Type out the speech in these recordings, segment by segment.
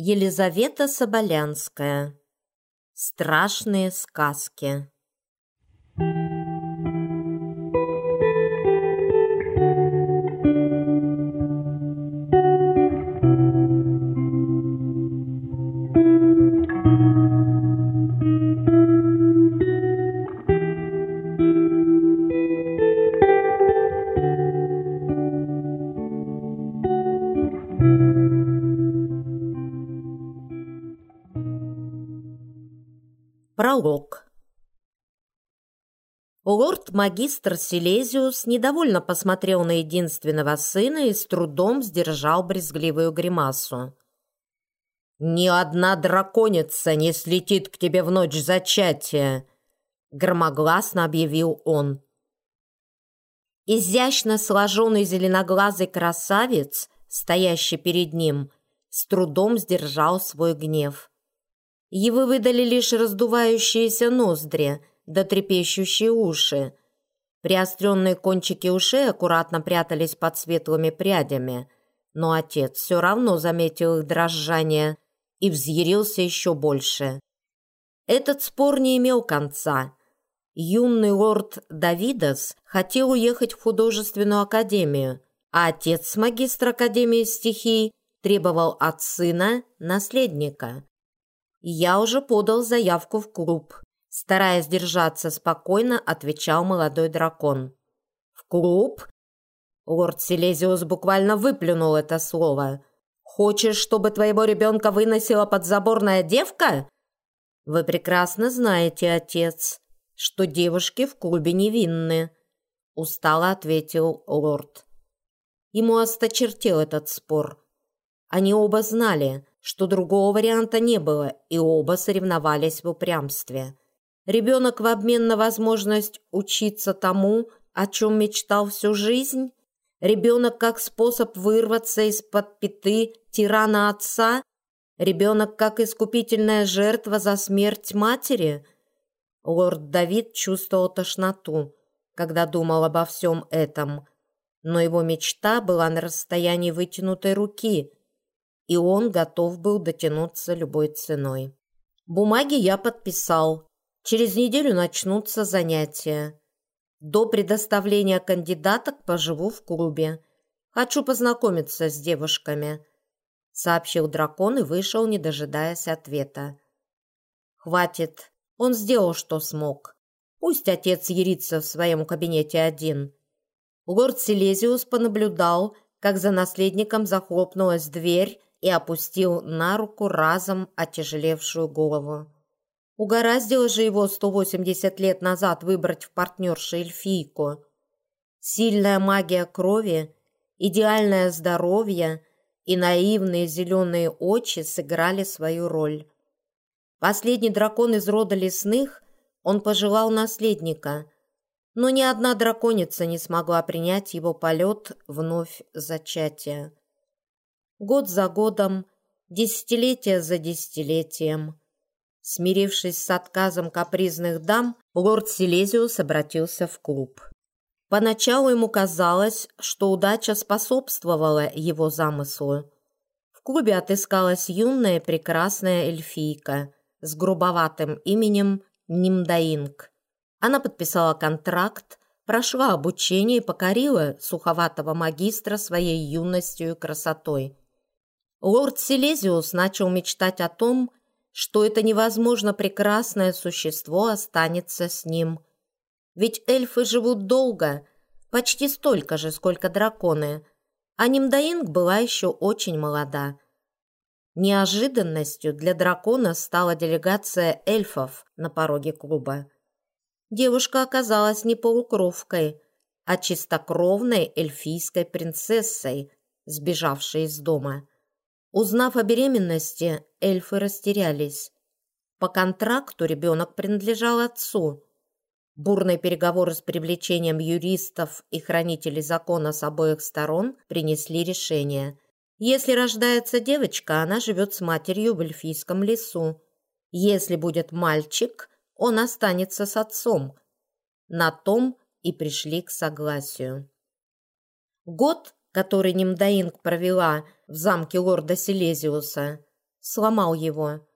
Елизавета Соболянская. Страшные сказки. Пролог Лорд-магистр Силезиус недовольно посмотрел на единственного сына и с трудом сдержал брезгливую гримасу. «Ни одна драконица не слетит к тебе в ночь зачатия!» громогласно объявил он. Изящно сложенный зеленоглазый красавец, стоящий перед ним, с трудом сдержал свой гнев. Его выдали лишь раздувающиеся ноздри да трепещущие уши. Приостренные кончики ушей аккуратно прятались под светлыми прядями, но отец все равно заметил их дрожание и взъярился еще больше. Этот спор не имел конца. Юный лорд Давидос хотел уехать в художественную академию, а отец магистра Академии стихий требовал от сына наследника. «Я уже подал заявку в клуб», – стараясь держаться спокойно, отвечал молодой дракон. «В клуб?» Лорд Силезиус буквально выплюнул это слово. «Хочешь, чтобы твоего ребенка выносила подзаборная девка?» «Вы прекрасно знаете, отец, что девушки в клубе невинны», – устало ответил лорд. Ему осточертел этот спор. Они оба знали, что другого варианта не было, и оба соревновались в упрямстве. Ребенок в обмен на возможность учиться тому, о чем мечтал всю жизнь? Ребенок как способ вырваться из-под пяты тирана отца? Ребенок как искупительная жертва за смерть матери? Лорд Давид чувствовал тошноту, когда думал обо всем этом, но его мечта была на расстоянии вытянутой руки – и он готов был дотянуться любой ценой. Бумаги я подписал. Через неделю начнутся занятия. До предоставления кандидаток поживу в клубе. Хочу познакомиться с девушками», — сообщил дракон и вышел, не дожидаясь ответа. «Хватит. Он сделал, что смог. Пусть отец ерится в своем кабинете один». Лорд Силезиус понаблюдал, как за наследником захлопнулась дверь, и опустил на руку разом отяжелевшую голову. Угораздило же его 180 лет назад выбрать в партнерше эльфийку. Сильная магия крови, идеальное здоровье и наивные зеленые очи сыграли свою роль. Последний дракон из рода лесных, он пожелал наследника, но ни одна драконица не смогла принять его полет вновь зачатия год за годом, десятилетие за десятилетием. Смирившись с отказом капризных дам, лорд Силезиус обратился в клуб. Поначалу ему казалось, что удача способствовала его замыслу. В клубе отыскалась юная прекрасная эльфийка с грубоватым именем Нимдаинг. Она подписала контракт, прошла обучение и покорила суховатого магистра своей юностью и красотой. Лорд Силезиус начал мечтать о том, что это невозможно прекрасное существо останется с ним. Ведь эльфы живут долго, почти столько же, сколько драконы, а Нимдаинг была еще очень молода. Неожиданностью для дракона стала делегация эльфов на пороге клуба. Девушка оказалась не полукровкой, а чистокровной эльфийской принцессой, сбежавшей из дома. Узнав о беременности, эльфы растерялись. По контракту ребенок принадлежал отцу. Бурные переговоры с привлечением юристов и хранителей закона с обоих сторон принесли решение. Если рождается девочка, она живет с матерью в эльфийском лесу. Если будет мальчик, он останется с отцом. На том и пришли к согласию. Год который Нимдаинг провела в замке лорда Силезиуса, сломал его.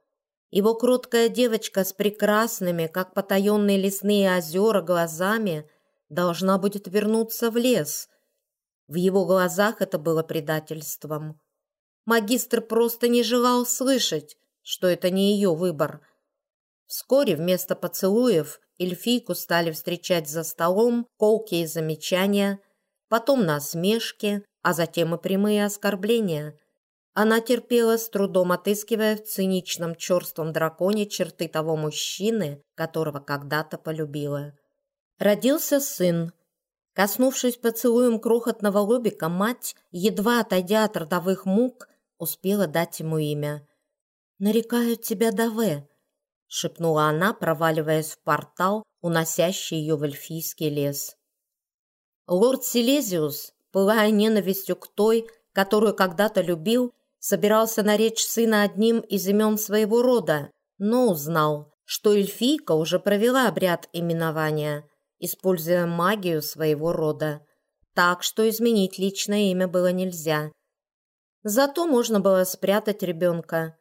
Его кроткая девочка с прекрасными, как потаенные лесные озера, глазами должна будет вернуться в лес. В его глазах это было предательством. Магистр просто не желал слышать, что это не ее выбор. Вскоре вместо поцелуев эльфийку стали встречать за столом колкие замечания, потом насмешки, а затем и прямые оскорбления. Она терпела, с трудом отыскивая в циничном черством драконе черты того мужчины, которого когда-то полюбила. Родился сын. Коснувшись поцелуем крохотного лобика, мать, едва отойдя от родовых мук, успела дать ему имя. «Нарекают тебя Даве», — шепнула она, проваливаясь в портал, уносящий ее в эльфийский лес. Лорд Силезиус, пылая ненавистью к той, которую когда-то любил, собирался наречь сына одним из имен своего рода, но узнал, что эльфийка уже провела обряд именования, используя магию своего рода, так что изменить личное имя было нельзя. Зато можно было спрятать ребенка.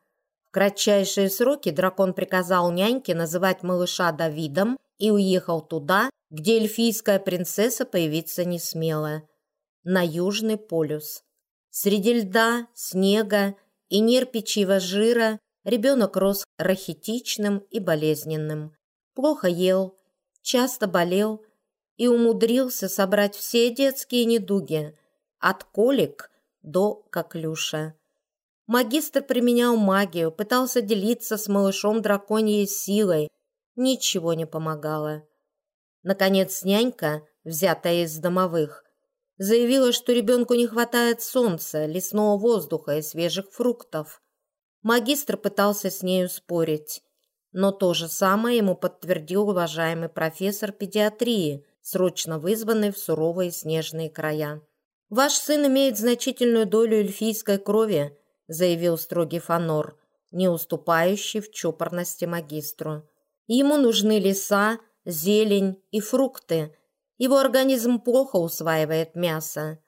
В кратчайшие сроки дракон приказал няньке называть малыша Давидом и уехал туда, где эльфийская принцесса появиться не смела, на Южный полюс. Среди льда, снега и нерпичьего жира ребенок рос рахитичным и болезненным. Плохо ел, часто болел и умудрился собрать все детские недуги, от колик до коклюша. Магистр применял магию, пытался делиться с малышом драконьей силой. Ничего не помогало. Наконец нянька, взятая из домовых, Заявила, что ребенку не хватает солнца, лесного воздуха и свежих фруктов. Магистр пытался с нею спорить, но то же самое ему подтвердил уважаемый профессор педиатрии, срочно вызванный в суровые снежные края. «Ваш сын имеет значительную долю эльфийской крови», заявил строгий Фанор, не уступающий в чопорности магистру. «Ему нужны леса, зелень и фрукты, его организм плохо усваивает мясо.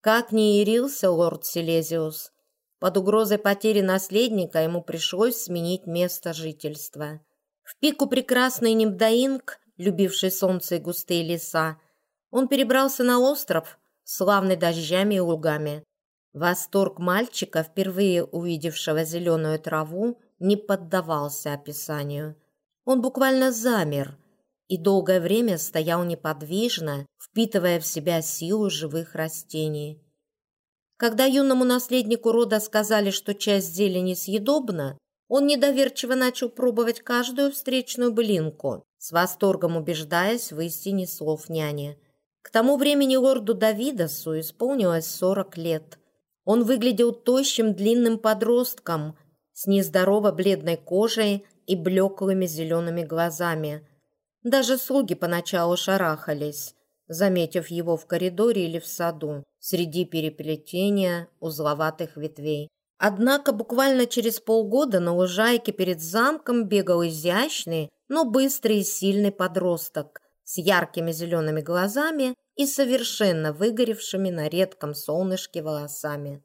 Как не ярился лорд Силезиус, под угрозой потери наследника ему пришлось сменить место жительства. В пику прекрасный Нимдаинг, любивший солнце и густые леса, он перебрался на остров, славный дождями и лугами. Восторг мальчика, впервые увидевшего зеленую траву, не поддавался описанию. Он буквально замер – и долгое время стоял неподвижно, впитывая в себя силу живых растений. Когда юному наследнику рода сказали, что часть зелени съедобна, он недоверчиво начал пробовать каждую встречную былинку, с восторгом убеждаясь в истине слов няни. К тому времени лорду Давидосу исполнилось сорок лет. Он выглядел тощим длинным подростком с нездорово бледной кожей и блеклыми зелеными глазами – даже слуги поначалу шарахались, заметив его в коридоре или в саду, среди переплетения узловатых ветвей. Однако буквально через полгода на лужайке перед замком бегал изящный, но быстрый и сильный подросток с яркими зелеными глазами и совершенно выгоревшими на редком солнышке волосами.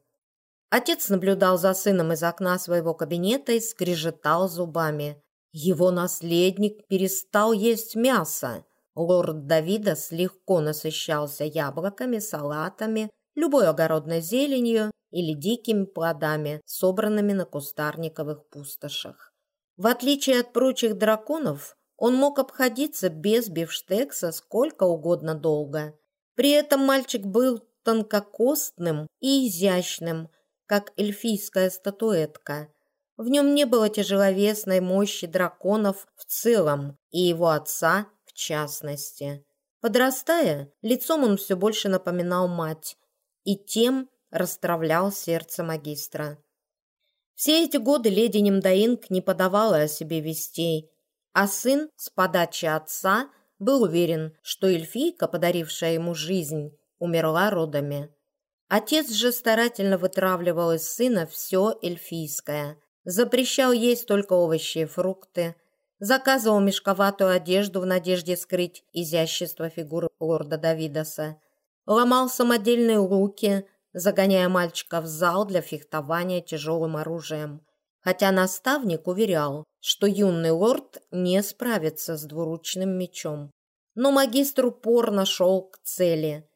Отец наблюдал за сыном из окна своего кабинета и скрежетал зубами. Его наследник перестал есть мясо. Лорд Давидос легко насыщался яблоками, салатами, любой огородной зеленью или дикими плодами, собранными на кустарниковых пустошах. В отличие от прочих драконов, он мог обходиться без бифштекса сколько угодно долго. При этом мальчик был тонкокостным и изящным, как эльфийская статуэтка – в нем не было тяжеловесной мощи драконов в целом и его отца в частности. Подрастая, лицом он все больше напоминал мать и тем расстравлял сердце магистра. Все эти годы леди Немдаинг не подавала о себе вестей, а сын с подачи отца был уверен, что эльфийка, подарившая ему жизнь, умерла родами. Отец же старательно вытравливал из сына все эльфийское, запрещал есть только овощи и фрукты, заказывал мешковатую одежду в надежде скрыть изящество фигуры лорда Давидоса, ломал самодельные руки, загоняя мальчика в зал для фехтования тяжелым оружием, хотя наставник уверял, что юный лорд не справится с двуручным мечом. Но магистр упорно шел к цели.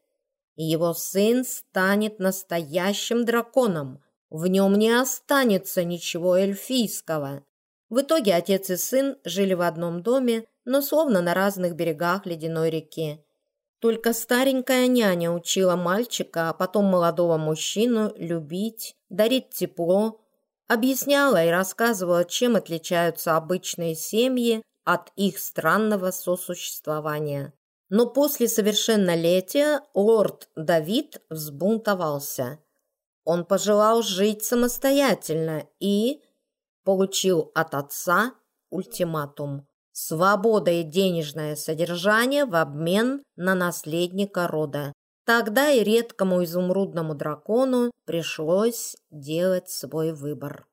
Его сын станет настоящим драконом. В нем не останется ничего эльфийского. В итоге отец и сын жили в одном доме, но словно на разных берегах ледяной реки. Только старенькая няня учила мальчика, а потом молодого мужчину любить, дарить тепло, объясняла и рассказывала, чем отличаются обычные семьи от их странного сосуществования. Но после совершеннолетия лорд Давид взбунтовался. Он пожелал жить самостоятельно и получил от отца ультиматум. Свобода и денежное содержание в обмен на наследника рода. Тогда и редкому изумрудному дракону пришлось делать свой выбор.